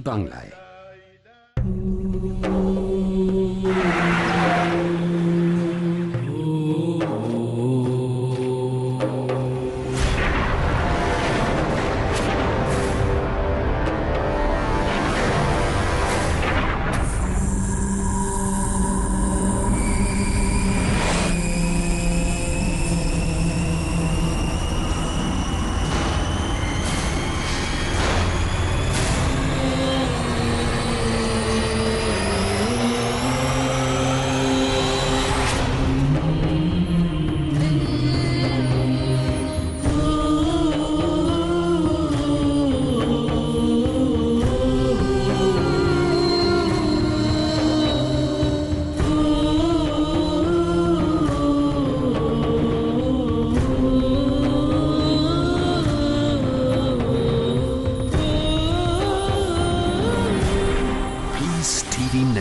বাংলায়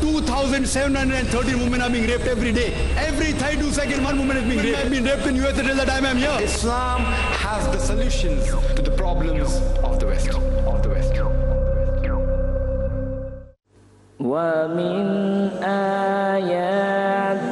2,713 women are being raped every day. Every 32 seconds, one woman is being raped. I've been raped in US until the time I'm here. Islam has the solutions to the problems of the West. Of the West. ومن آياته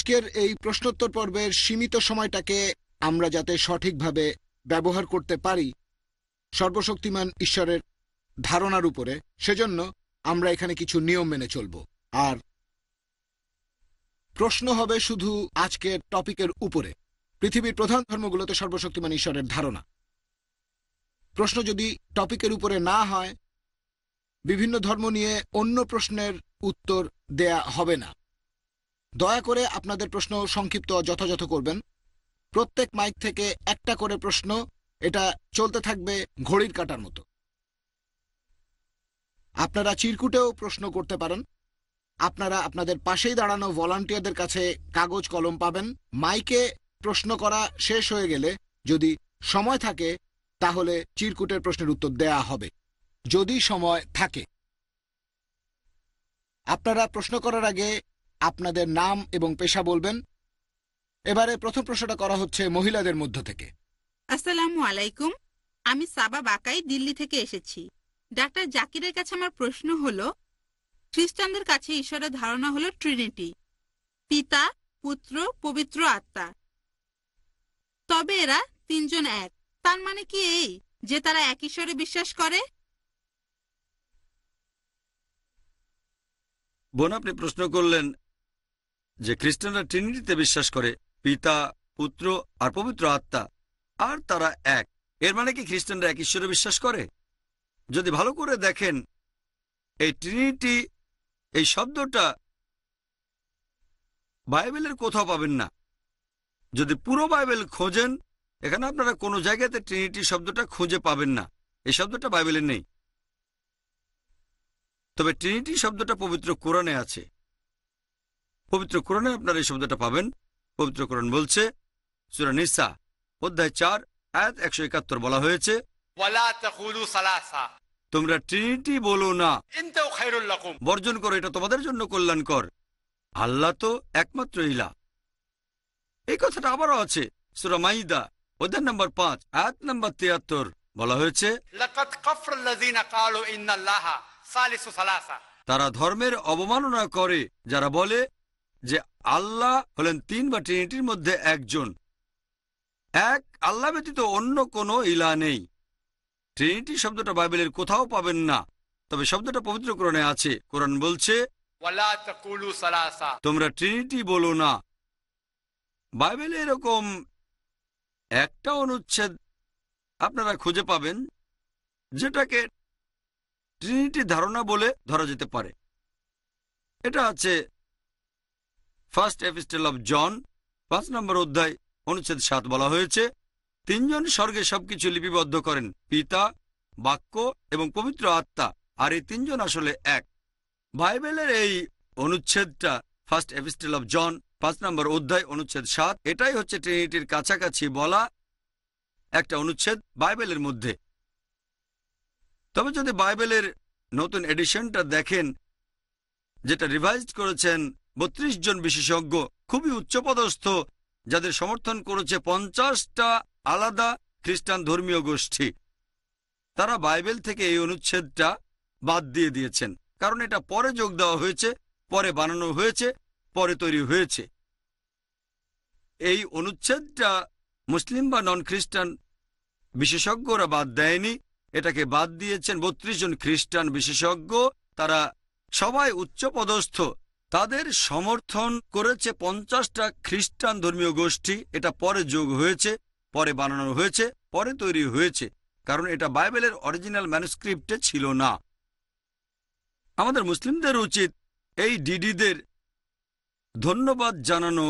আজকের এই প্রশ্নোত্তর পর্বের সীমিত সময়টাকে আমরা যাতে সঠিকভাবে ব্যবহার করতে পারি সর্বশক্তিমান ঈশ্বরের ধারণার উপরে, সেজন্য আমরা এখানে কিছু নিয়ম মেনে চলব। আর প্রশ্ন হবে শুধু আজকের টপিকের উপরে। পৃথিবীর প্রধান ধর্মগুলোতে সর্বশক্তিমান ঈশ্বরের ধারণা। প্রশ্ন যদি টপিকের উপরে না হয়, বিভিন্ন ধর্ম নিয়ে অন্য প্রশ্নের উত্তর দেয়া হবে না। দয়া করে আপনাদের প্রশ্ন সংক্ষিপ্ত যথাযথ করবেন। প্রত্যেক মাইক থেকে একটা করে প্রশ্ন, এটা চলতে থাকবে ঘড়ির কাটার মতো। আপনারা চিরকুটেও প্রশ্ন করতে পারেন। আপনারা আপনাদের পাশেই দাঁড়ানো ভলান্টিয়ারদের কাছে কাগজ কলম পাবেন। মাইকে প্রশ্ন করা শেষ হয়ে গেলে যদি সময় থাকে, তাহলে চিরকুটের প্রশ্নের উত্তর দেয়া হবে। যদি সময় থাকে। আপনারা প্রশ্ন করার আগে আপনাদের নাম এবং পেশা বলবেন। এবারে প্রথম প্রশ্নটা করা হচ্ছে মহিলাদের মধ্য থেকে। আসসালামু আলাইকুম। আমি সাবা বাকাই দিল্লি থেকে এসেছি। ডাক্তার জাকিরের কাছে আমার প্রশ্ন হলো খ্রিস্টানদের কাছে ঈশ্বরের ধারণা হলো ট্রিনিটি পিতা পুত্র পবিত্র আত্মা। তবে এরা তিনজন এক। তার মানে কি এই যে তারা এক ঈশ্বরে বিশ্বাস করে? বোন আপনি প্রশ্ন করলেন যে খ্রিস্টানরা ট্রিনিটিতে বিশ্বাস করে, পিতা, পুত্র আর পবিত্র আত্মা, আর তারা এক। এর মানে কি খ্রিস্টানরা এক ঈশ্বরে বিশ্বাস করে? যদি ভালো করে দেখেন, এই ট্রিনিটি এই শব্দটা বাইবেলের কোথাও পাবেন না। যদি পুরো বাইবেল খোঁজেন, এখানে আপনারা কোনো জায়গাতে ট্রিনিটি শব্দটা খুঁজে পাবেন না। এই শব্দটা বাইবেলে নেই। তবে ট্রিনিটি শব্দটা পবিত্র কোরআনে আছে। পবিত্র কোরণে আপনারা এই শব্দটা পাবেন। পবিত্র কোরণ বলছে সুরা নিসা অধ্যায় চার এক একশো একাত্তর বলা হয়েছে তোমরা ট্রিনিটি বলো না। বর্জন করো এটা তোমাদের জন্য কল্যাণকর। আল্লাহ তো একমাত্র ইলা। এই কথাটা আবারও আছে সুরা মাইদা অধ্যায় নম্বর পাঁচ এক নম্বর তিয়াত্তর বলা হয়েছে তারা ধর্মের অবমাননা করে যারা বলে যে আল্লাহ হলেন তিন বা ট্রিনিটির মধ্যে একজন। এক আল্লাহ ব্যতীত অন্য কোনো ইলা নেই। ট্রিনিটি শব্দটা বাইবেলের কোথাও পাবেন না তবে শব্দটা পবিত্র কোরণে আছে। কোরআন বলছে তোমরা ট্রিনিটি বলো না। বাইবেলে এরকম একটা অনুচ্ছেদ আপনারা খুঁজে পাবেন যেটাকে ট্রিনিটি ধারণা বলে ধরা যেতে পারে। এটা আছে ফার্স্ট এপিস্টেল অব জন পাঁচ নম্বর অধ্যায়, অনুচ্ছেদ সাত বলা হয়েছে, তিনজন স্বর্গে সবকিছু লিপিবদ্ধ করেন, পিতা, বাক্য এবং পবিত্র আত্মা, আর এই তিনজন আসলে এক। বাইবেলের এই অনুচ্ছেদটা ফার্স্ট এপিস্টেল অফ জন পাঁচ নম্বর অধ্যায়, অনুচ্ছেদ সাত, এটাই হচ্ছে ট্রিনিটির কাছাকাছি বলা একটা অনুচ্ছেদ বাইবেলের মধ্যে। তবে যদি বাইবেলের নতুন এডিশনটা দেখেন, যেটা রিভাইজড করেছেন বত্রিশ জন বিশেষজ্ঞ খুবই উচ্চপদস্থ, যাদের সমর্থন করেছে পঞ্চাশটা আলাদা খ্রিস্টান ধর্মীয় গোষ্ঠী। তারা বাইবেল থেকে এই অনুচ্ছেদটা বাদ দিয়ে দিয়েছেন, কারণ এটা পরে যোগ দেওয়া হয়েছে, পরে বানানো হয়েছে, পরে তৈরি হয়েছে। এই অনুচ্ছেদটা মুসলিম বা নন খ্রিস্টান বিশেষজ্ঞরা বাদ দেয়নি, এটাকে বাদ দিয়েছেন বত্রিশ জন খ্রিস্টান বিশেষজ্ঞ, তারা সবাই উচ্চপদস্থ তাদের সমর্থন করেছে পঞ্চাশটা খ্রিস্টান ধর্মীয় গোষ্ঠী। এটা পরে যোগ হয়েছে, পরে বানানো হয়েছে, পরে তৈরি হয়েছে। কারণ এটা বাইবেলের অরিজিনাল ম্যানুস্ক্রিপ্টে ছিল না। আমাদের মুসলিমদের উচিত এই ডিডিদের ধন্যবাদ জানানো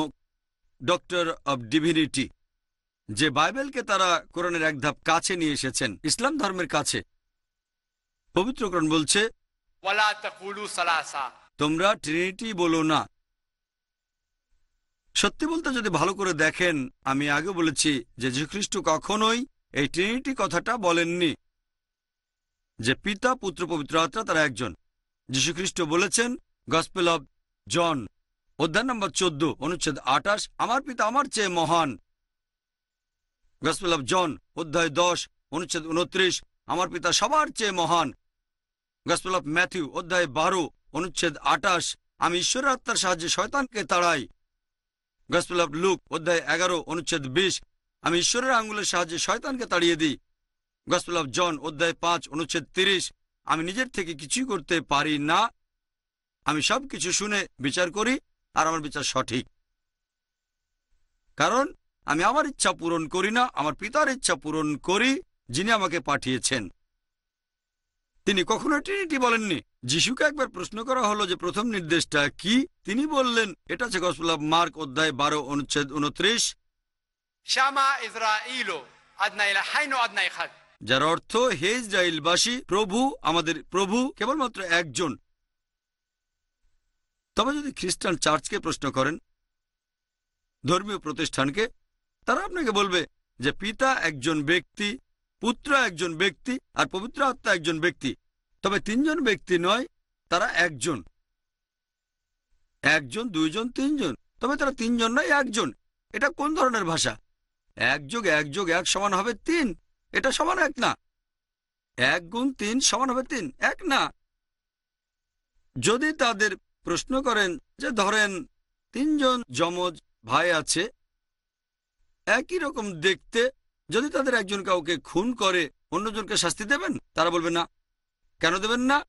ডক্টর অব ডিভিনিটি, যে বাইবেলকে তারা কোরআনের এক ধাপ কাছে নিয়ে এসেছেন, ইসলাম ধর্মের কাছে। পবিত্রকরণ বলছে তোমরা ট্রিনিটি বলো না। সত্যি বলতে যদি ভালো করে দেখেন, আমি আগে বলেছি যে যীশুখ্রিস্ট কখনোই এই ট্রিনিটি কথাটা বলেননি, যে পিতা, পুত্র, পবিত্র আত্মা তারা একজন। যীশুখ্রিস্ট বলেছেন গসপেল অব জন অধ্যায় নম্বর চোদ্দ, অনুচ্ছেদ আটাশ আমার পিতা আমার চেয়ে মহান গসপেল অব জন অধ্যায় দশ, অনুচ্ছেদ উনত্রিশ, আমার পিতা সবার চেয়ে মহান গসপেল অফ ম্যাথিউ অধ্যায় বারো অনুচ্ছেদ আটাশ আমি ঈশ্বরের আত্মার সাহায্যে শয়তানকে তাড়াই। গসপেল অফ লুক অধ্যায় এগারো, অনুচ্ছেদ বিশ। আমি ঈশ্বরের আঙ্গুলের সাহায্যে শয়তানকে তাড়িয়ে দিই। গসপেল অফ জন অধ্যায় পাঁচ, অনুচ্ছেদ তিরিশ। আমি নিজের থেকে কিছুই করতে পারি না। আমি সব কিছু শুনে বিচার করি আর আমার বিচার সঠিক। কারণ আমি আমার ইচ্ছা পূরণ করি না, আমার পিতার ইচ্ছা পূরণ করি, যিনি আমাকে পাঠিয়েছেন। তিনি কখনো ট্রিনিটি বলেননি। যিশুকে একবার প্রশ্ন করা হলো যে প্রথম নির্দেশটা কি তিনি বললেন এটা আছে গসপলাভ মার্ক অধ্যায় বারো অনুচ্ছেদ উনত্রিশ যার অর্থ হে ইসরায়েলবাসী প্রভু আমাদের প্রভু কেবলমাত্র একজন। তবে যদি খ্রিস্টান চার্চকে প্রশ্ন করেন ধর্মীয় প্রতিষ্ঠানকে তারা আপনাকে বলবে যে পিতা একজন ব্যক্তি পুত্র একজন ব্যক্তি আর পবিত্র আত্মা একজন ব্যক্তি। তবে তিনজন ব্যক্তি নয়, তারা একজন। একজন, দুইজন, তিনজন। তবে তারা তিনজন নয়, একজন। এটা কোন ধরনের ভাষা? এক যোগ এক যোগ এক সমান হবে তিন। এটা সমান এক না। এক গুণ তিন সমান হবে তিন। এক না। যদি তাদের প্রশ্ন করেন যে ধরেন তিনজন যমজ ভাই আছে, একই রকম দেখতে যদি তাদের একজন কাউকে খুন করে, অন্যজনকে শাস্তি দেবেন? তারা বলবে না। কেন দেবেন না?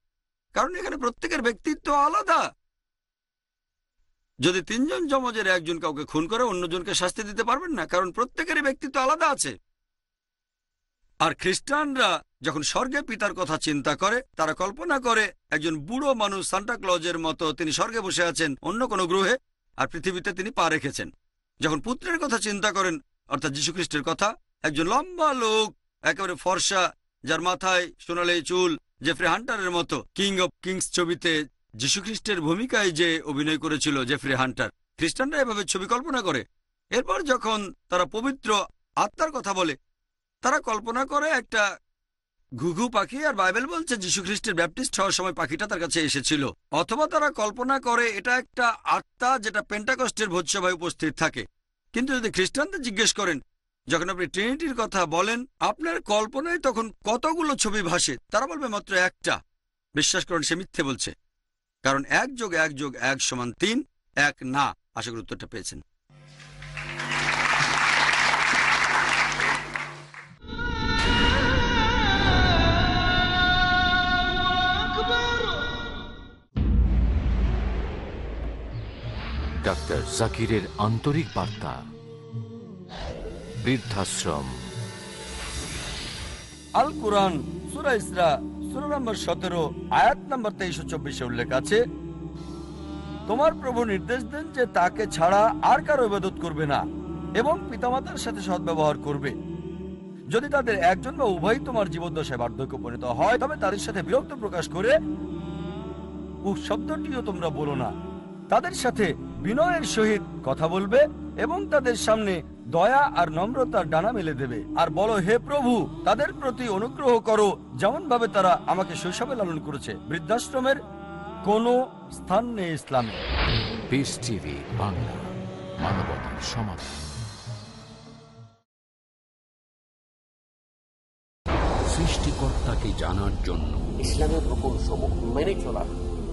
কারণ এখানে প্রত্যেকের ব্যক্তিত্ব আলাদা। যদি তিনজন যমজের একজন কাউকে খুন করে, অন্যজনকে শাস্তি দিতে পারবেন না, কারণ প্রত্যেকেরই ব্যক্তিত্ব আলাদা আছে। আর খ্রিস্টানরা যখন স্বর্গে পিতার কথা চিন্তা করে, তারা কল্পনা করে, একজন বুড়ো মানুষ সান্টা ক্লজের মতো তিনি স্বর্গে বসে আছেন অন্য কোনো গ্রহে, আর পৃথিবীতে তিনি পা রেখেছেন। যখন পুত্রের কথা চিন্তা করেন, অর্থাৎ যীশুখ্রিস্টের কথা একজন লম্বা লোক, একেবারে ফর্সা, যার মাথায় সোনালে চুল জেফ্রি হান্টারের মতো। কিং অব কিংস ছবিতে যীশুখ্রিস্টের ভূমিকায় যে অভিনয় করেছিল জেফ্রি হান্টার খ্রিস্টানরা এভাবে ছবি কল্পনা করে। এরপর যখন তারা পবিত্র আত্মার কথা বলে, তারা কল্পনা করে একটা ঘুঘু পাখি, আর বাইবেল বলছে খ্রিস্টের ব্যাপটিস্ট হওয়ার সময় পাখিটা তার কাছে এসেছিল। অথবা তারা কল্পনা করে এটা একটা আত্মা, যেটা পেন্টাকস্টের ভোজসভায় উপস্থিত থাকে। কিন্তু যদি খ্রিস্টানদের জিজ্ঞেস করেন যখন আপনি ট্রিনিটির কথা বলেন, আপনার কল্পনায় তখন কতগুলো ছবি ভাসে? তারা বলবে মাত্র একটা। বিশ্বাস করেন, সে মিথ্যে বলছে। কারণ এক যোগ এক যোগ এক সমান তিন, এক না। আশা করি উত্তরটা পেয়েছেন। ডাক্তার জাকিরের আন্তরিক বার্তা। বৃদ্ধাশ্রম। আল কোরআন সুরা ইসরা, সুরা নম্বর সতেরো, আয়াত নম্বর তেইশো চব্বিশে উল্লেখ আছে, তোমার প্রভু নির্দেশ দেন যে তাকে ছাড়া আর কারও ইবাদত করবে না এবং পিতামাতার সাথে সদ্ব্যবহার করবে। যদি তাদের একজন বা উভয় তোমার জীবদ্দশায় বার্ধক্য পরিণত হয়, তবে তাদের সাথে বিরক্ত প্রকাশ করে শব্দটিও তোমরা বলো না। তাদের সাথে বিনয়ের সহিত কথা বলবে এবং তাদের সামনে দয়া আর নম্রতার ডানা মেলে দেবে। আর বলো হে প্রভু তাদের প্রতি অনুগ্রহ করো যেমন ভাবে তারা আমাকে শৈশবে লালন করেছে। বৃদ্ধাশ্রমের কোনো স্থান নেই ইসলামে। পিস বাংলা মানবতার সমাধান। সৃষ্টিকর্তাকে জানার জন্য ইসলামের রকম সমূহ মেনে চলার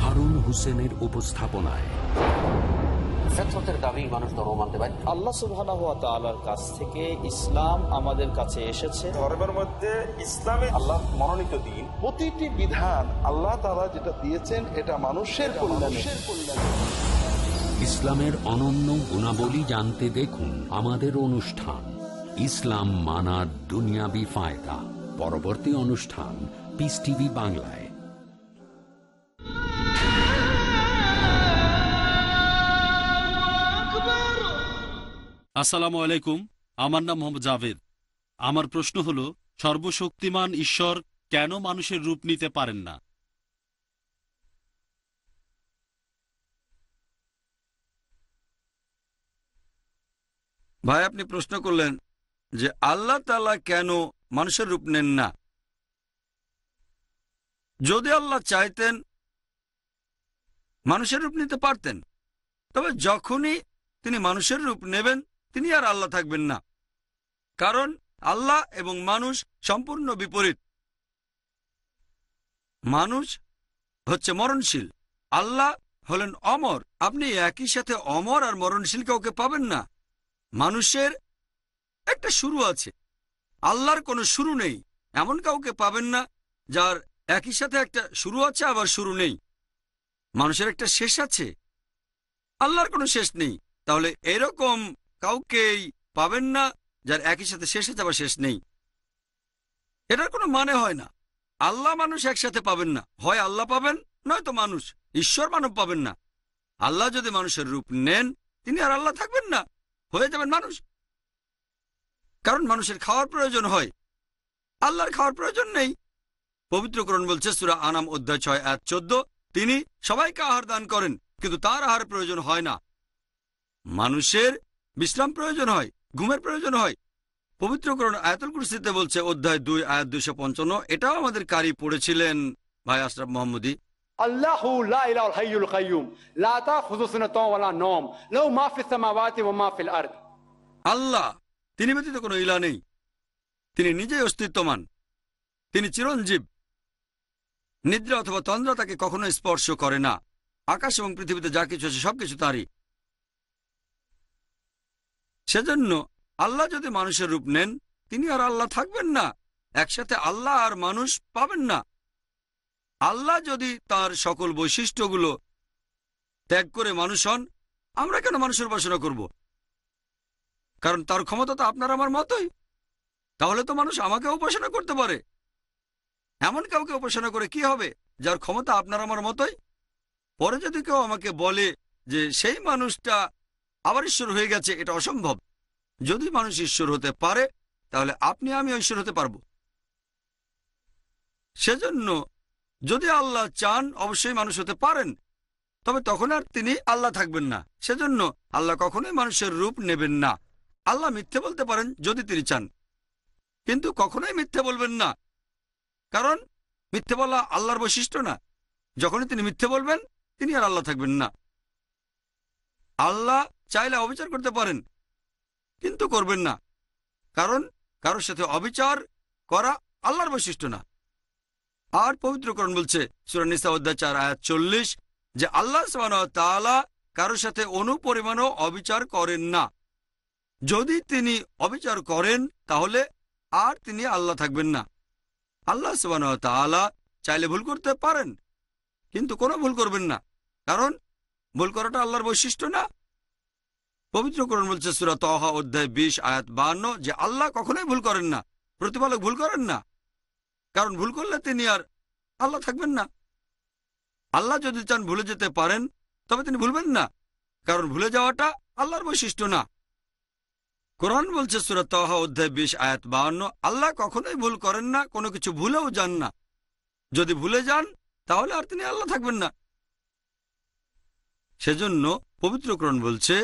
হারুন হুসেনের উপস্থাপনায়। দাবি মানুষ ধর্ম মানতে পারে আল্লাহ সুবহানাহু ওয়া তাআলার কাছ থেকে ইসলাম আমাদের কাছে এসেছে। ধর্মের মধ্যে ইসলামে আল্লাহ মনোনীত দিন। প্রতিটি বিধান আল্লাহ তাআলা যেটা দিয়েছেন এটা মানুষের কল্যাণে। ইসলামের অনন্য গুণাবলী জানতে দেখুন আমাদের অনুষ্ঠান ইসলাম মানার দুনিয়াবি ফায়দা। পরবর্তী অনুষ্ঠান পিস টিভি বাংলায়। আসসালামু আলাইকুম, আমার নাম মোহাম্মদ জাভেদ। আমার প্রশ্ন হল, সর্বশক্তিমান ঈশ্বর কেন মানুষের রূপ নিতে পারেন না? ভাই, আপনি প্রশ্ন করলেন যে আল্লাহ তালা কেন মানুষের রূপ নেন না? যদি আল্লাহ চাইতেন, মানুষের রূপ নিতে পারতেন। তবে যখনই তিনি মানুষের রূপ নেবেন তিনি আর আল্লাহ থাকবেন না। কারণ আল্লাহ এবং মানুষ সম্পূর্ণ বিপরীত। মানুষ হচ্ছে মরণশীল। আল্লাহ হলেন অমর। আপনি একই সাথে অমর আর মরণশীল কাউকে পাবেন না। মানুষের একটা শুরু আছে। আল্লাহর কোনো শুরু নেই। এমন কাউকে পাবেন না যার একই সাথে একটা শুরু আছে, আবার শুরু নেই। মানুষের একটা শেষ আছে। আল্লাহর কোনো শেষ নেই। তাহলে এরকম কাউকেই পাবেন না, যার একই সাথে শেষ আছে আবার শেষ নেই। এটার কোনো মানে হয় না। আল্লাহ মানুষ একসাথে পাবেন না। হয় আল্লাহ পাবেন নয়তো মানুষ। ঈশ্বর মানব পাবেন না। আল্লাহ যদি মানুষের রূপ নেন, তিনি আর আল্লাহ থাকবেন না। হয়ে যাবেন মানুষ। কারণ মানুষের খাওয়ার প্রয়োজন হয়। আল্লাহর খাওয়ার প্রয়োজন নেই। পবিত্রকরণ বলছে, সুরা আনাম অধ্যায় ছয় এক চোদ্দ, তিনি সবাইকে আহার দান করেন, কিন্তু তার আহার প্রয়োজন হয় না। মানুষের বিশ্রাম প্রয়োজন হয় ঘুমের প্রয়োজন হয়। পবিত্রকরণ আয়াতুল কুরসিতে বলছে অধ্যায় দুই আয়াত দুইশো পঞ্চান্ন এটাও আমাদের কারি পড়েছিলেন ভাই আশরাফ মোহাম্মদী। আল্লাহ তিনি ব্যতীত কোন ইলা নেই। তিনি নিজেই অস্তিত্বমান তিনি চিরঞ্জীব। নিদ্রা অথবা তন্দ্রা তাকে কখনো স্পর্শ করে না। আকাশ এবং পৃথিবীতে যা কিছু আছে সবকিছু তারই। সেজন্য আল্লাহ যদি মানুষের রূপ নেন, তিনি আর আল্লাহ থাকবেন না। একসাথে আল্লাহ আর মানুষ পাবেন না। আল্লাহ যদি তার সকল বৈশিষ্ট্যগুলো ত্যাগ করে মানুষ হন, আমরা কেন মানুষের উপাসনা করব? কারণ তার ক্ষমতা তো আপনার আমার মতোই। তাহলে তো মানুষ আমাকে উপাসনা করতে পারে। এমন কাউকে উপাসনা করে কি হবে? যার ক্ষমতা আপনার আমার মতোই? পরে যদি কেউ আমাকে বলে যে, সেই মানুষটা আবার ঈশ্বর হয়ে গেছে, এটা অসম্ভব। যদি মানুষ ঈশ্বর হতে পারে, তাহলে আপনি আমি ঈশ্বর হতে পারব। সেজন্য যদি আল্লাহ চান, অবশ্যই মানুষ হতে পারেন। তবে তখন আর তিনি আল্লাহ থাকবেন না। সেজন্য আল্লাহ কখনোই মানুষের রূপ নেবেন না। আল্লাহ মিথ্যে বলতে পারেন যদি তিনি চান। কিন্তু কখনোই মিথ্যে বলবেন না। কারণ মিথ্যে বলা আল্লাহর বৈশিষ্ট্য না। যখনই তিনি মিথ্যে বলবেন, তিনি আর আল্লাহ থাকবেন না। আল্লাহ চাইলে অবিচার করতে পারেন, কিন্তু করবেন না। কারণ কারোর সাথে অবিচার করা আল্লাহর বৈশিষ্ট্য না। আর পবিত্রকরণ বলছে সুরানিসা অধ্যায় চার, আয়াত চল্লিশ, যে আল্লাহ তাআলা কারোর সাথে অনুপরিমাণও অবিচার করেন না। যদি তিনি অবিচার করেন, তাহলে আর তিনি আল্লাহ থাকবেন না। আল্লাহ তাআলা চাইলে ভুল করতে পারেন, কিন্তু কোনো ভুল করবেন না। কারণ ভুল করাটা আল্লাহর বৈশিষ্ট্য না পবিত্রকরণ বলছে, সুরা তহা অধ্যায় বিশ, আয়াত বান্ন যে আল্লাহ কখনোই ভুল করেন না, প্রতিপালক ভুল করেন না। কারণ ভুল করলে তিনি আর আল্লাহ থাকবেন না। আল্লাহ যদি চান ভুলে যেতে পারেন, তবে তিনি ভুলবেন না। কারণ ভুলে যাওয়াটা আল্লাহর বৈশিষ্ট্য না। কোরআন বলছে সুরাত অধ্যায় বিশ, আয়াত বাহান্ন, আল্লাহ কখনোই ভুল করেন না, কোনো কিছু ভুলেও যান না। যদি ভুলে যান, তাহলে আর তিনি আল্লাহ থাকবেন না। সেজন্য পবিত্র কোরআন বলছে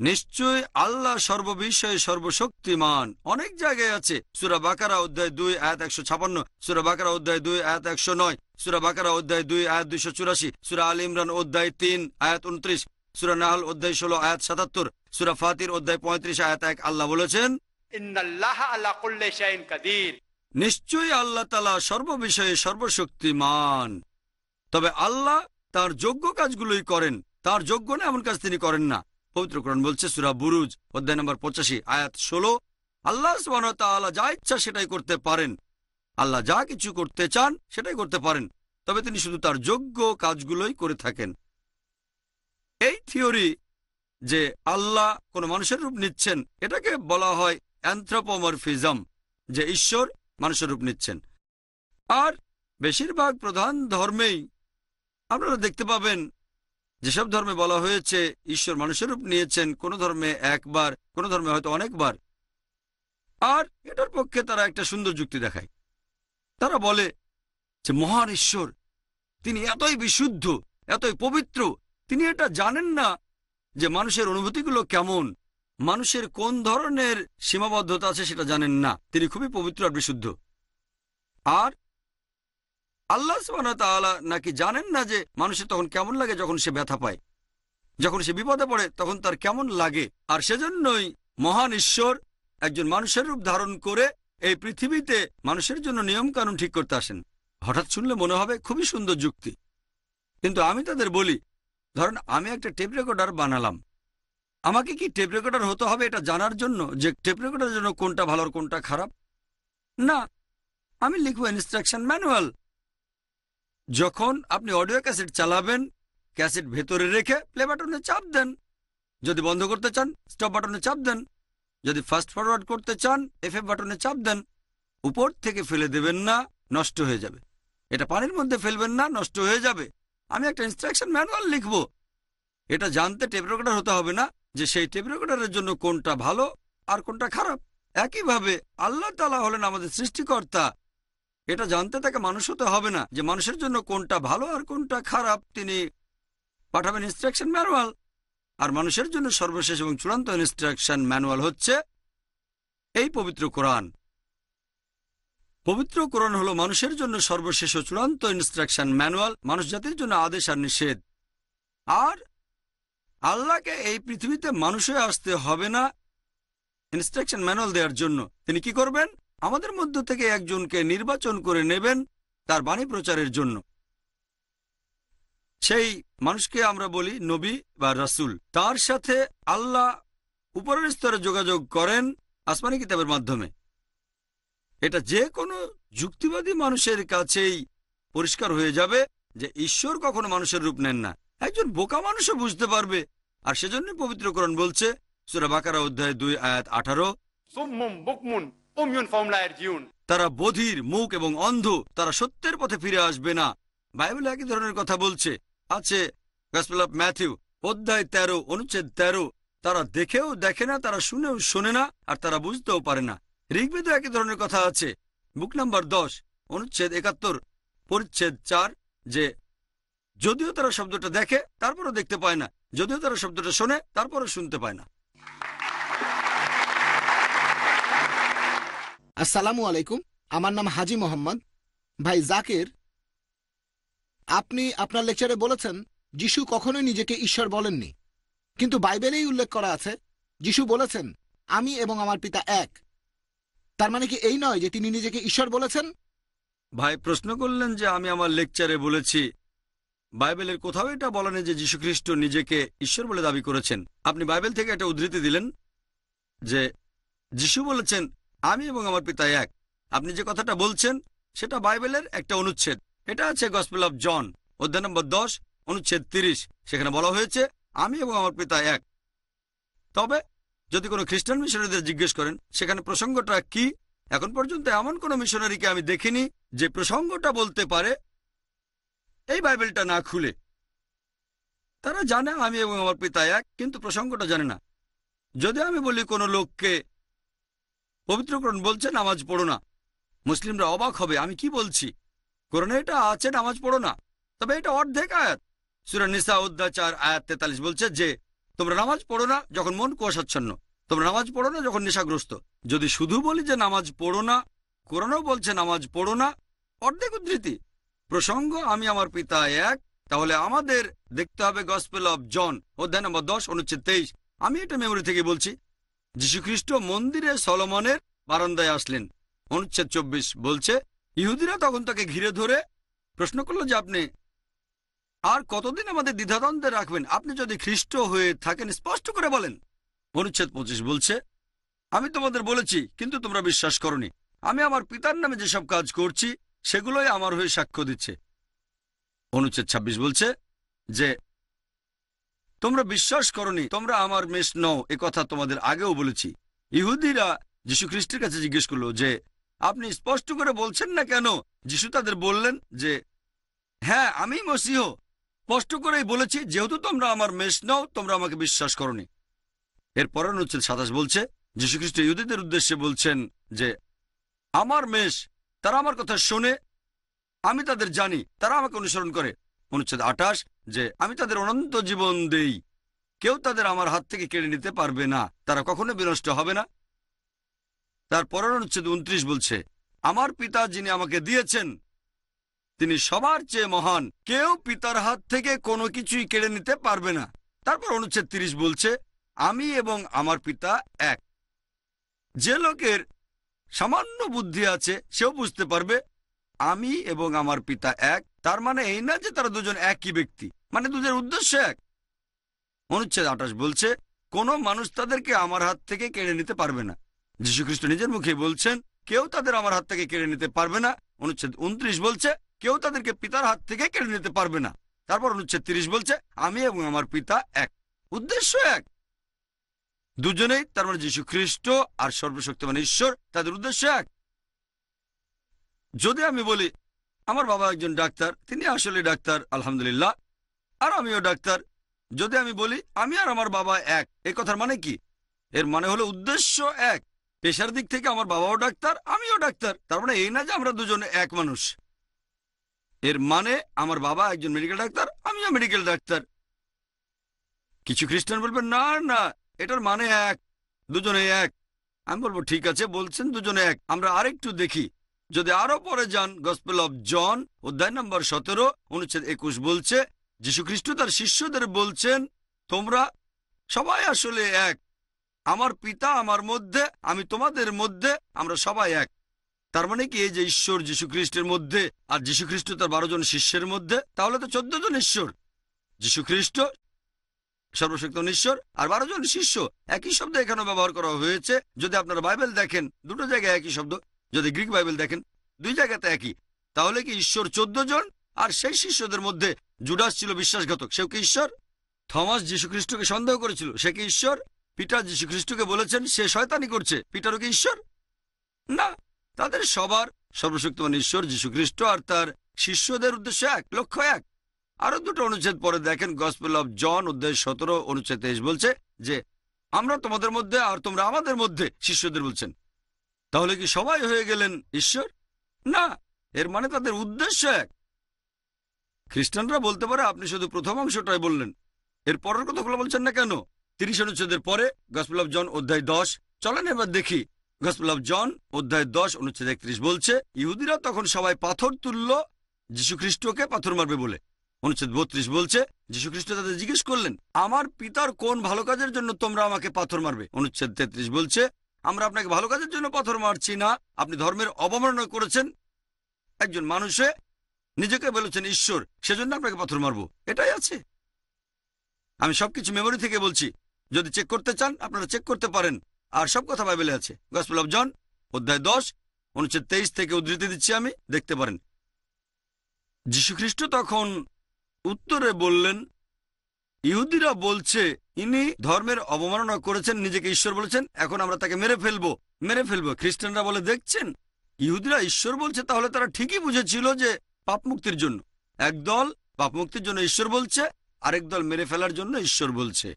নিশ্চয় আল্লাহ সর্ববিষয়ে সর্বশক্তিমান। অনেক জায়গায় আছে। সুরা বাকারা অধ্যায় দুই আয়াত একশো ছাপান্ন সুরা বাকারা অধ্যায় দুই আয়াত একশো নয় সুরা বাকারা অধ্যায় দুই আয়াত দুইশো চুরাশি সুরা আল ইমরান অধ্যায় তিন আয়াত উনত্রিশ সুরা নাহাল অধ্যায় ষোলো আয়াত সাতাত্তর সুরা ফাতির অধ্যায় পঁয়ত্রিশ আয়াত এক আল্লাহ বলেছেন। নিশ্চয়ই আল্লাহ তালা সর্ববিষয়ে সর্বশক্তিমান। তবে আল্লাহ তার যোগ্য কাজগুলোই করেন। তার যোগ্য না, এমন কাজ তিনি করেন না। পবিত্রকরণ বলছে, সুরা বুরুজ, অধ্যায় নম্বর পঁচাশি, আয়াত ষোলো। আল্লাহ তাআলা যা ইচ্ছা সেটাই করতে পারেন। আল্লাহ যা কিছু করতে চান সেটাই করতে পারেন। তবে তিনি শুধু তার যোগ্য কাজগুলোই করে থাকেন। এই থিওরি যে আল্লাহ কোনো মানুষের রূপ নিচ্ছেন, এটাকে বলা হয় অ্যান্থ্রোপোমরফিজম, যে ঈশ্বর মানুষের রূপ নিচ্ছেন। আর বেশিরভাগ প্রধান ধর্মেই আপনারা দেখতে পাবেন, যেসব ধর্মে বলা হয়েছে, ঈশ্বর মানুষের রূপ নিয়েছেন, কোন ধর্মে একবার, কোন ধর্মে হয়তো অনেকবার। আর এটার পক্ষে তারা একটা সুন্দর যুক্তি দেখায়। তারা বলে যে, মহান ঈশ্বর, তিনি এতই বিশুদ্ধ, এতই পবিত্র, তিনি এটা জানেন না যে মানুষের অনুভূতিগুলো কেমন, মানুষের কোন ধরনের সীমাবদ্ধতা আছে সেটা জানেন না, তিনি খুবই পবিত্র আর বিশুদ্ধ। আর আল্লাহ তাআলা নাকি জানেন না যে মানুষের তখন কেমন লাগে যখন সে ব্যথা পায়? যখন সে বিপদে পড়ে, তখন তার কেমন লাগে? আর সেজন্যই মহান ঈশ্বর একজন মানুষের রূপ ধারণ করে এই পৃথিবীতে মানুষের জন্য নিয়ম কানুন ঠিক করতে আসেন। হঠাৎ শুনলে মনে হবে খুবই সুন্দর যুক্তি। কিন্তু আমি তাদের বলি, ধরেন আমি একটা টেপ রেকর্ডার বানালাম। আমাকে কি টেপ রেকর্ডার হতে হবে এটা জানার জন্য? যে টেপ রেকর্ডারের জন্য কোনটা ভালো কোনটা খারাপ? না, আমি লিখব ইনস্ট্রাকশন ম্যানুয়াল যখন আপনি অডিও ক্যাসেট চালাবেন, ক্যাসেট ভেতরে রেখে প্লে বাটনে চাপ দেন। যদি বন্ধ করতে চান স্টপ বাটনে চাপ দেন। যদি ফাস্ট ফরওয়ার্ড করতে চান এফ বাটনে চাপ দেন। উপর থেকে ফেলে দেবেন না, নষ্ট হয়ে যাবে। এটা পানির মধ্যে ফেলবেন না, নষ্ট হয়ে যাবে। আমি একটা ইনস্ট্রাকশন ম্যানুয়াল লিখব। এটা জানতে টেপ রেকর্ডার হতে হবে না যে সেই টেপ জন্য কোনটা ভালো আর কোনটা খারাপ। একইভাবে আল্লাহ তালা হলেন আমাদের সৃষ্টিকর্তা। এটা জানতে তাকে মানুষ হতে হবে না যে মানুষের জন্য কোনটা ভালো আর কোনটা খারাপ। তিনি পাঠাবেন ইনস্ট্রাকশন ম্যানুয়াল আর মানুষের জন্য সর্বশেষ এবং চূড়ান্ত ইনস্ট্রাকশন ম্যানুয়াল হচ্ছে এই পবিত্র কোরআন। পবিত্র কোরআন হলো মানুষের জন্য সর্বশেষ ও চূড়ান্ত ইনস্ট্রাকশন ম্যানুয়াল মানুষ জাতির জন্য আদেশ আর নিষেধ। আর আল্লাহকে এই পৃথিবীতে মানুষ আসতে হবে না ইনস্ট্রাকশন ম্যানুয়াল দেওয়ার জন্য। তিনি কি করবেন? আমাদের মধ্য থেকে একজনকে নির্বাচন করে নেবেন তার বাণী প্রচারের জন্য। সেই মানুষকে আমরা বলি নবী বা রাসুল। তার সাথে আল্লাহ উপরের স্তরে যোগাযোগ করেন আসমানি কিতাবের মাধ্যমে। এটা যে কোনো যুক্তিবাদী মানুষের কাছেই পরিষ্কার হয়ে যাবে যে ঈশ্বর কখনো মানুষের রূপ নেন না। একজন বোকা মানুষও বুঝতে পারবে। আর সেজন্য পবিত্রকরণ বলছে, সুরা বাকারা অধ্যায় দুই আয়াত আঠারো। তারা বধির, মুখ এবং অন্ধ, তারা সত্যের পথে ফিরে আসবে না। বাইবেল একই ধরনের কথা বলছে। আছে ম্যাথিউ অধ্যায় তেরো, অনুচ্ছেদ তেরো। তারা দেখেও দেখে না, তারা শুনেও শোনে না, আর তারা বুঝতেও পারে না। ঋগ্বেদ একই ধরনের কথা আছে। বুক নাম্বার দশ, অনুচ্ছেদ একাত্তর, পরিচ্ছেদ চার, যে যদিও তারা শব্দটা দেখে, তারপরও দেখতে পায় না। যদিও তারা শব্দটা শোনে, তারপরও শুনতে পায় না। আসসালামু আলাইকুম, আমার নাম হাজি মোহাম্মদ। ভাই জাকির, আপনি আপনার লেকচারে বলেছেন, যিশু কখনোই নিজেকে ঈশ্বর বলেননি। কিন্তু বাইবেলেই উল্লেখ করা আছে, যিশু বলেছেন, আমি এবং আমার পিতা এক। তার মানে কি এই নয় যে তিনি নিজেকে ঈশ্বর বলেছেন? ভাই প্রশ্ন করলেন যে আমি আমার লেকচারে বলেছি, বাইবেলের কোথাও এটা বলা নেই যে যীশুখ্রিস্ট নিজেকে ঈশ্বর বলে দাবি করেছেন। আপনি বাইবেল থেকে একটা উদ্ধৃতি দিলেন যে যিশু বলেছেন আমি এবং আমার পিতা এক। আপনি যে কথাটা বলছেন, সেটা বাইবেলের একটা অনুচ্ছেদ। এটা আছে গসপেল অফ জন অধ্যায় নম্বর দশ, অনুচ্ছেদ তিরিশ। সেখানে বলা হয়েছে, আমি এবং আমার পিতা এক। তবে, যদি কোনো খ্রিস্টান মিশনারিদের জিজ্ঞেস করেন, সেখানে প্রসঙ্গটা কি? এখন পর্যন্ত এমন কোনো মিশনারিকে আমি দেখিনি যে প্রসঙ্গটা বলতে পারে, এই বাইবেলটা না খুলে। তারা জানে আমি এবং আমার পিতা এক, কিন্তু প্রসঙ্গটা জানে না। যদি আমি বলি কোনো লোককে পবিত্রকরণ বলছে, নামাজ পড়ো না। মুসলিমরা অবাক হবে, আমি কি বলছি? কোরআনে এটা আছে, নামাজ পড়ো না। তবে এটা অর্ধেক আয়াত। সুরা নিসা অধ্যাচার আয়াত তেতাল্লিশ বলছে যে, তোমরা নামাজ পড়ো না যখন মন কুয়াশাচ্ছন্ন। তোমরা নামাজ পড়ো না যখন নেশাগ্রস্ত। যদি শুধু বলি যে নামাজ পড়ো না, কোরআনও বলছে নামাজ পড়ো না, অর্ধেক উদ্ধৃতি। প্রসঙ্গ, আমি আমার পিতা এক, তাহলে আমাদের দেখতে হবে গসপেল অব জন অধ্যায় নম্বর দশ, অনুচ্ছেদ তেইশ। আমি এটা মেমোরি থেকে বলছি। যীশুখ্রিস্ট মন্দিরে সলমনের বারান্দায় আসলেন। অনুচ্ছেদ চব্বিশ বলছে, ইহুদিরা তখন তাকে ঘিরে ধরে প্রশ্ন করল যে, আপনি আর কতদিন আমাদের দ্বিধাদ্বন্দ্বে রাখবেন? আপনি যদি খ্রিস্ট হয়ে থাকেন, স্পষ্ট করে বলেন। অনুচ্ছেদ পঁচিশ বলছে, আমি তোমাদের বলেছি, কিন্তু তোমরা বিশ্বাস করনি। আমি আমার পিতার নামে যেসব কাজ করছি, সেগুলোই আমার হয়ে সাক্ষ্য দিচ্ছে। অনুচ্ছেদ ২৬ বলছে যে তোমরা বিশ্বাস করনি, তোমরা আমার মেষ নও, এ কথা তোমাদের আগেও বলেছি। ইহুদিরা যীশু খ্রিস্টের কাছে জিজ্ঞেস করল যে, আপনি স্পষ্ট করে বলছেন না কেন? যিশু তাদের বললেন যে হ্যাঁ আমি মসিহ। স্পষ্ট করেই বলেছি, যেহেতু তোমরা আমার মেষ নও, তোমরা আমাকে বিশ্বাস করনি। এর পরের অনুচ্ছেদ সাতাশ বলছে যীশুখ্রিস্ট ইহুদিদের উদ্দেশ্যে বলছেন যে, আমার মেষ, তারা আমার কথা শোনে, আমি তাদের জানি, তারা আমাকে অনুসরণ করে। অনুচ্ছেদ আঠাশ, যে আমি তাদের অনন্ত জীবন দেই। কেউ তাদের আমার হাত থেকে কেড়ে নিতে পারবে না। তারা কখনো বিনষ্ট হবে না। তার পরের অনুচ্ছেদ উনত্রিশ বলছে, আমার পিতা যিনি আমাকে দিয়েছেন, তিনি সবার চেয়ে মহান। কেউ পিতার হাত থেকে কোনো কিছুই কেড়ে নিতে পারবে না। তারপর অনুচ্ছেদ তিরিশ বলছে, আমি এবং আমার পিতা এক। যে লোকের সামান্য বুদ্ধি আছে, সেও বুঝতে পারবে, আমি এবং আমার পিতা এক। তার মানে এই না যে তারা দুজন একই ব্যক্তি। মানে দুজনের উদ্দেশ্য এক। অনুচ্ছেদ আঠাশ বলছে, কোনো মানুষ তাদেরকে আমার হাত থেকে কেড়ে নিতে পারবে না। যীশুখ্রিস্ট নিজের মুখে বলছেন, কেউ তাদের আমার হাত থেকে কেড়ে নিতে পারবে না। অনুচ্ছেদ উনত্রিশ বলছে, কেউ তাদেরকে পিতার হাত থেকে কেড়ে নিতে পারবে না। তারপর অনুচ্ছেদ তিরিশ বলছে, আমি এবং আমার পিতা এক। উদ্দেশ্য এক। দুজনেই, তার মানে যীশু খ্রিস্ট আর সর্বশক্তিমান ঈশ্বর, তাদের উদ্দেশ্য এক। যদি আমি বলি আমার বাবা একজন ডাক্তার, তিনি আসলে ডাক্তার, আলহামদুলিল্লাহ। আর আমিও ডাক্তার। যদি আমি বলি, আমি আর আমার বাবা এক এই কথার মানে কি? এর মানে হলো উদ্দেশ্য এক। পেশার দিক থেকে আমার বাবাও ডাক্তার, আমিও ডাক্তার। তার মানে এই না যে আমরা দুজনে এক মানুষ। এর মানে আমার বাবা একজন মেডিকেল ডাক্তার, আমিও মেডিকেল ডাক্তার। কিছু খ্রিস্টান বলবেন, না না, এটার মানে এক দুজনে এক। আমি বলব, ঠিক আছে, বলছেন দুজনে এক। আমরা আরেকটু দেখি। যদি আরও পরে যান গসপেল অব জন অধ্যায় নম্বর সতেরো, অনুচ্ছেদ একুশ বলছে, যীশুখ্রিস্ট তার শিষ্যদের বলছেন, তোমরা সবাই আসলে এক। আমার পিতা আমার মধ্যে, আমি তোমাদের মধ্যে, আমরা সবাই এক। তার মানে কি, এই যে ঈশ্বর যীশুখ্রিস্টের মধ্যে আর যীশুখ্রিস্ট তার বারো জন শিষ্যের মধ্যে, তাহলে তো চোদ্দ জন ঈশ্বর। যীশুখ্রিস্ট সর্বশক্ত ঈশ্বর আর বারো জন শিষ্য। একই শব্দ এখানে ব্যবহার করা হয়েছে। যদি আপনারা বাইবেল দেখেন, দুটো জায়গায় একই শব্দ। যদি গ্রিক বাইবেল দেখেন, দুই জায়গাতে একই। তাহলে কি ঈশ্বর চোদ্দ জন আর সেই শিষ্যদের মধ্যে জুডাস ছিল বিশ্বাসঘাতক? সেও কি ঈশ্বর? থমাস যীশুখ্রিস্টকে সন্দেহ করেছিল, সে কি ঈশ্বর? পিটার যীশুখ্রিস্টকে বলেছেন, সে শয়তানি করছে, পিটারও কি ঈশ্বর? না, তাদের সবার সর্বশক্তিমান ঈশ্বর যীশু খ্রিস্ট আর তার শিষ্যদের উদ্দেশ্য এক, লক্ষ্য এক। আরও দুটো অনুচ্ছেদ পরে দেখেন, গসপেল অফ জন অধ্যায় সতেরো, অনুচ্ছেদ তেইশ বলছে যে, আমরা তোমাদের মধ্যে আর তোমরা আমাদের মধ্যে শিষ্যদের বলছেন। তাহলে কি সবাই হয়ে গেলেন ঈশ্বর? না, এর মানে তাদের উদ্দেশ্য এক। খ্রিস্টানরা বলতে পারে আপনি শুধু প্রথম অংশটাই বললেন। এর পরের কথাগুলো বলছেন না কেন? তিরিশ অনুচ্ছেদের পরে গসপেল জন অধ্যায় দশ। চলেন এবার দেখি গসপেল জন অধ্যায় দশ, অনুচ্ছেদ একত্রিশ বলছে, ইহুদিরা তখন সবাই পাথর তুলল খ্রিস্টকে পাথর মারবে বলে। অনুচ্ছেদ বত্রিশ বলছে খ্রিস্ট তাদের জিজ্ঞেস করলেন, আমার পিতার কোন ভালো কাজের জন্য তোমরা আমাকে পাথর মারবে অনুচ্ছেদ তেত্রিশ বলছে আমরা আপনাকে ভালো কাজের জন্য পাথর মারছি না। আপনি ধর্মের অবমাননা করেছেন। একজন মানুষে নিজেকে বলেছেন, ঈশ্বর, সেজন্য আপনাকে পাথর মারবো। এটাই আছে। আমি সবকিছু মেমোরি থেকে বলছি। যদি চেক করতে চান, আপনারা চেক করতে পারেন। আর সব কথা বাইবেলে আছে। গসপেল অফ জন অধ্যায় দশ, অনুচ্ছেদ তেইশ থেকে উদ্ধৃতি দিচ্ছি আমি। দেখতে পারেন। যীশুখ্রিস্ট তখন উত্তরে বললেন ইহুদিরা বলছে, ইনি ধর্মের অবমাননা করেছেন, নিজেকে ঈশ্বর বলেছেন, এখন আমরা তাকে মেরে ফেলব। মেরে ফেলব। খ্রিস্টানরা বলে, দেখছেন? ইহুদিরা ঈশ্বর বলছে, তাহলে তারা ঠিকই বুঝেছিল যে পাপ মুক্তির জন্য। একদল পাপ মুক্তির জন্য ঈশ্বর বলছে, আরেক দল মেরে ফেলার জন্য ঈশ্বর বলছে।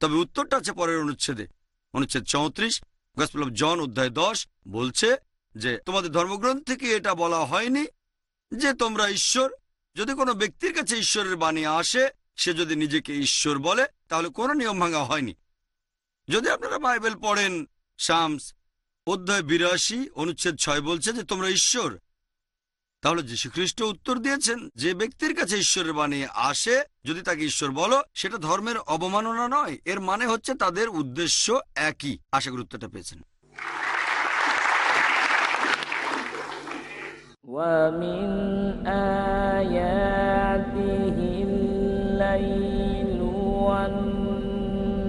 তবে উত্তরটা আছে পরের অনুচ্ছেদে। অনুচ্ছেদ চৌত্রিশ, গসপেল জন, অধ্যায় দশ, বলছে যে, তোমাদের ধর্মগ্রন্থ থেকে এটা বলা হয়নি যে তোমরা ঈশ্বর, যদি কোনো ব্যক্তির কাছে ঈশ্বরের বাণী আসে সে যদি নিজেকে ঈশ্বর বলে তাহলে কোনো নিয়ম ভাঙা হয়নি যদি আপনারা বাইবেল পড়েন শামস অধ্যায় বিরাশি অনুচ্ছেদ ছয় বলছে যে তোমরা ঈশ্বর তাহলে যীশুখ্রিস্ট উত্তর দিয়েছেন যে ব্যক্তির কাছে ঈশ্বরের বাণী আসে যদি তাকে ঈশ্বর বলো সেটা ধর্মের অবমাননা নয় এর মানে হচ্ছে তাদের উদ্দেশ্য একই আশা করি উত্তরটা পেয়েছেন ومن آياته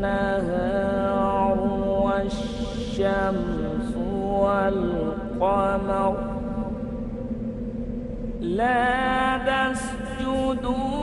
والنهار والشمس والقمر لا تسجدوا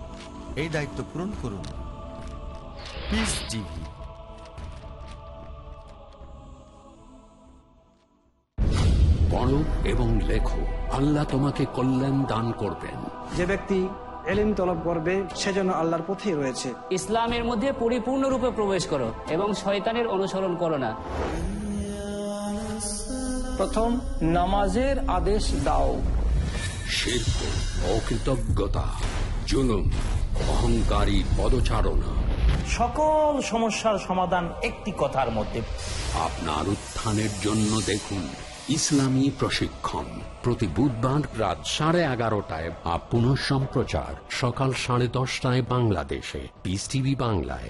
এই দায়িত্ব পূরণ করুন। পিস টিভি পড়ো এবং লেখো আল্লাহ তোমাকে কল্যাণ দান করবেন। যে ব্যক্তি এলিম তলব করবে সেজন্য আল্লাহর পথেই রয়েছে। ইসলামের মধ্যে পরিপূর্ণরূপে প্রবেশ করো এবং শয়তানের অনুসরণ করো না। প্রথম নামাজের আদেশ দাও। শিল্প অকৃতজ্ঞতা জুলুম অহংকারী পদচারণা। সকল সমস্যার সমাধান একটি কথার মধ্যে। আপনার উত্থানের জন্য দেখুন ইসলামী প্রশিক্ষণ। প্রতি বুধবার রাত সাড়ে এগারোটায় বা পুনঃ সম্প্রচার সকাল সাড়ে দশটায় বাংলাদেশে। পিস টিভি বাংলায়।